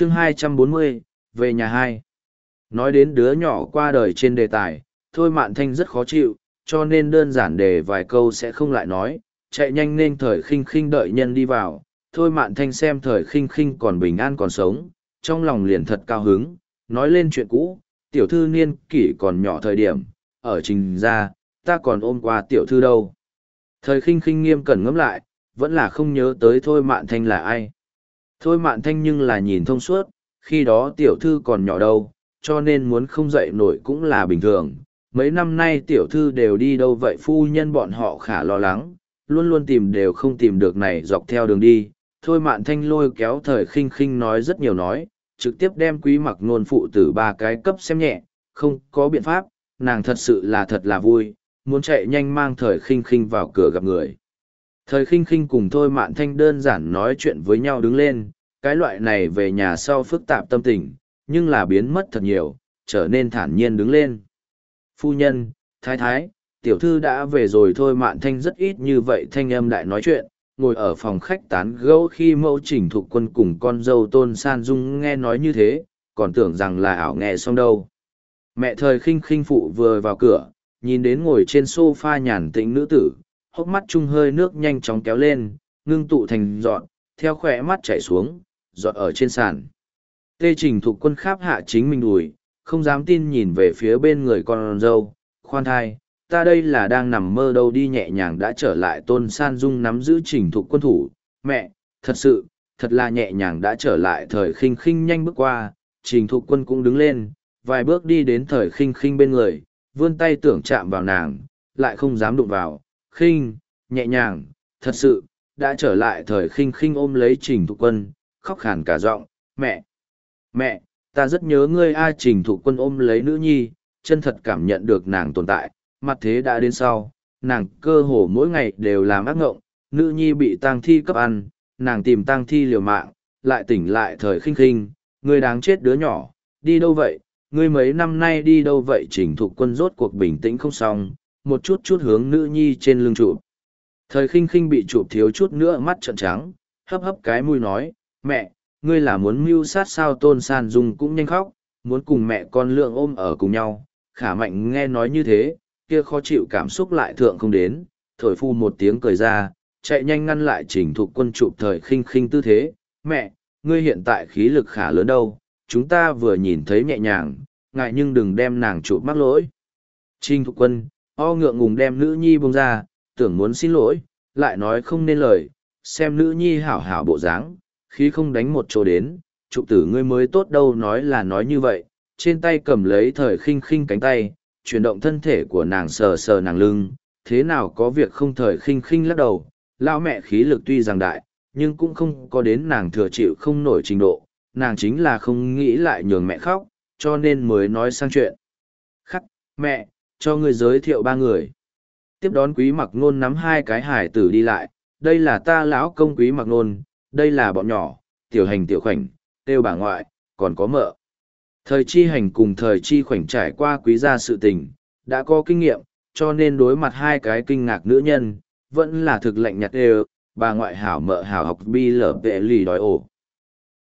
chương 240, về nhà hai. Nói đến đứa nhỏ qua đời trên đề tài, thôi mạn thanh rất khó chịu, cho nên đơn giản đề vài câu sẽ không lại nói, chạy nhanh nên thời khinh khinh đợi nhân đi vào. Thôi mạn thanh xem thời khinh khinh còn bình an còn sống, trong lòng liền thật cao hứng, nói lên chuyện cũ, tiểu thư niên kỷ còn nhỏ thời điểm, ở trình ra, ta còn ôm qua tiểu thư đâu. Thời khinh khinh nghiêm cẩn ngẫm lại, vẫn là không nhớ tới thôi mạn thanh là ai. Thôi mạn thanh nhưng là nhìn thông suốt, khi đó tiểu thư còn nhỏ đâu, cho nên muốn không dậy nổi cũng là bình thường. Mấy năm nay tiểu thư đều đi đâu vậy phu nhân bọn họ khả lo lắng, luôn luôn tìm đều không tìm được này dọc theo đường đi. Thôi mạn thanh lôi kéo thời khinh khinh nói rất nhiều nói, trực tiếp đem quý mặc nôn phụ tử ba cái cấp xem nhẹ, không có biện pháp, nàng thật sự là thật là vui, muốn chạy nhanh mang thời khinh khinh vào cửa gặp người. Thời khinh khinh cùng thôi mạn thanh đơn giản nói chuyện với nhau đứng lên, cái loại này về nhà sau phức tạp tâm tình, nhưng là biến mất thật nhiều, trở nên thản nhiên đứng lên. Phu nhân, thái thái, tiểu thư đã về rồi thôi mạn thanh rất ít như vậy thanh âm đại nói chuyện, ngồi ở phòng khách tán gẫu khi mẫu chỉnh thục quân cùng con dâu tôn san dung nghe nói như thế, còn tưởng rằng là ảo nghe xong đâu. Mẹ thời khinh khinh phụ vừa vào cửa, nhìn đến ngồi trên sofa nhàn tĩnh nữ tử, hốc mắt chung hơi nước nhanh chóng kéo lên, ngưng tụ thành dọn, theo khỏe mắt chảy xuống, dọn ở trên sàn. Tê trình thuộc quân kháp hạ chính mình đùi, không dám tin nhìn về phía bên người con dâu, khoan thai, ta đây là đang nằm mơ đâu đi nhẹ nhàng đã trở lại tôn san dung nắm giữ trình thuộc quân thủ, mẹ, thật sự, thật là nhẹ nhàng đã trở lại thời khinh khinh nhanh bước qua, trình thuộc quân cũng đứng lên, vài bước đi đến thời khinh khinh bên người, vươn tay tưởng chạm vào nàng, lại không dám đụng vào, khinh, nhẹ nhàng, thật sự, đã trở lại thời khinh khinh ôm lấy trình thục quân, khóc khàn cả giọng, mẹ, mẹ, ta rất nhớ ngươi a. Trình thục quân ôm lấy nữ nhi, chân thật cảm nhận được nàng tồn tại, mặt thế đã đến sau, nàng cơ hồ mỗi ngày đều làm ác ngộng, nữ nhi bị tang thi cấp ăn, nàng tìm tang thi liều mạng, lại tỉnh lại thời khinh khinh, ngươi đáng chết đứa nhỏ, đi đâu vậy, ngươi mấy năm nay đi đâu vậy? Trình thục quân rốt cuộc bình tĩnh không xong, một chút chút hướng nữ nhi trên lưng chụp. Thời khinh khinh bị chụp thiếu chút nữa mắt trợn trắng, hấp hấp cái mũi nói, mẹ, ngươi là muốn mưu sát sao tôn san dung cũng nhanh khóc, muốn cùng mẹ con lượng ôm ở cùng nhau, khả mạnh nghe nói như thế, kia khó chịu cảm xúc lại thượng không đến, thổi phu một tiếng cười ra, chạy nhanh ngăn lại chỉnh thục quân chụp thời khinh khinh tư thế, mẹ, ngươi hiện tại khí lực khả lớn đâu, chúng ta vừa nhìn thấy nhẹ nhàng, ngại nhưng đừng đem nàng chụp mắc lỗi. Trình thục quân, o ngượng ngùng đem nữ nhi bông ra, tưởng muốn xin lỗi, lại nói không nên lời, xem nữ nhi hảo hảo bộ dáng, khi không đánh một chỗ đến, trụ tử ngươi mới tốt đâu nói là nói như vậy, trên tay cầm lấy thời khinh khinh cánh tay, chuyển động thân thể của nàng sờ sờ nàng lưng, thế nào có việc không thời khinh khinh lắc đầu, lao mẹ khí lực tuy rằng đại, nhưng cũng không có đến nàng thừa chịu không nổi trình độ, nàng chính là không nghĩ lại nhường mẹ khóc, cho nên mới nói sang chuyện. Khắc, mẹ, cho ngươi giới thiệu ba người. Tiếp đón quý mặc nôn nắm hai cái hải tử đi lại, đây là ta lão công quý mặc nôn, đây là bọn nhỏ, tiểu hành tiểu khoảnh, tiêu bà ngoại, còn có mợ. Thời chi hành cùng thời chi khoảnh trải qua quý gia sự tình, đã có kinh nghiệm, cho nên đối mặt hai cái kinh ngạc nữ nhân, vẫn là thực lệnh nhặt đều, bà ngoại hảo mợ hảo học bi lở vệ lì đói ổ.